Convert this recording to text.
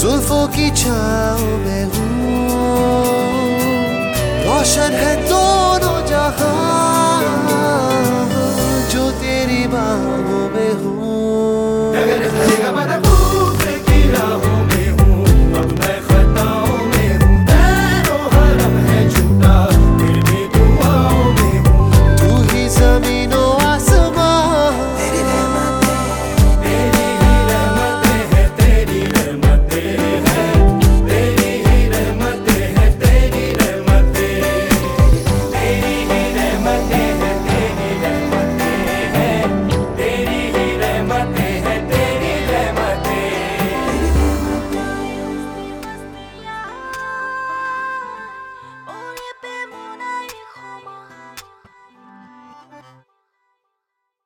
जुल्फों की छाव में हूँ। रोशन है दोनों जहाँ।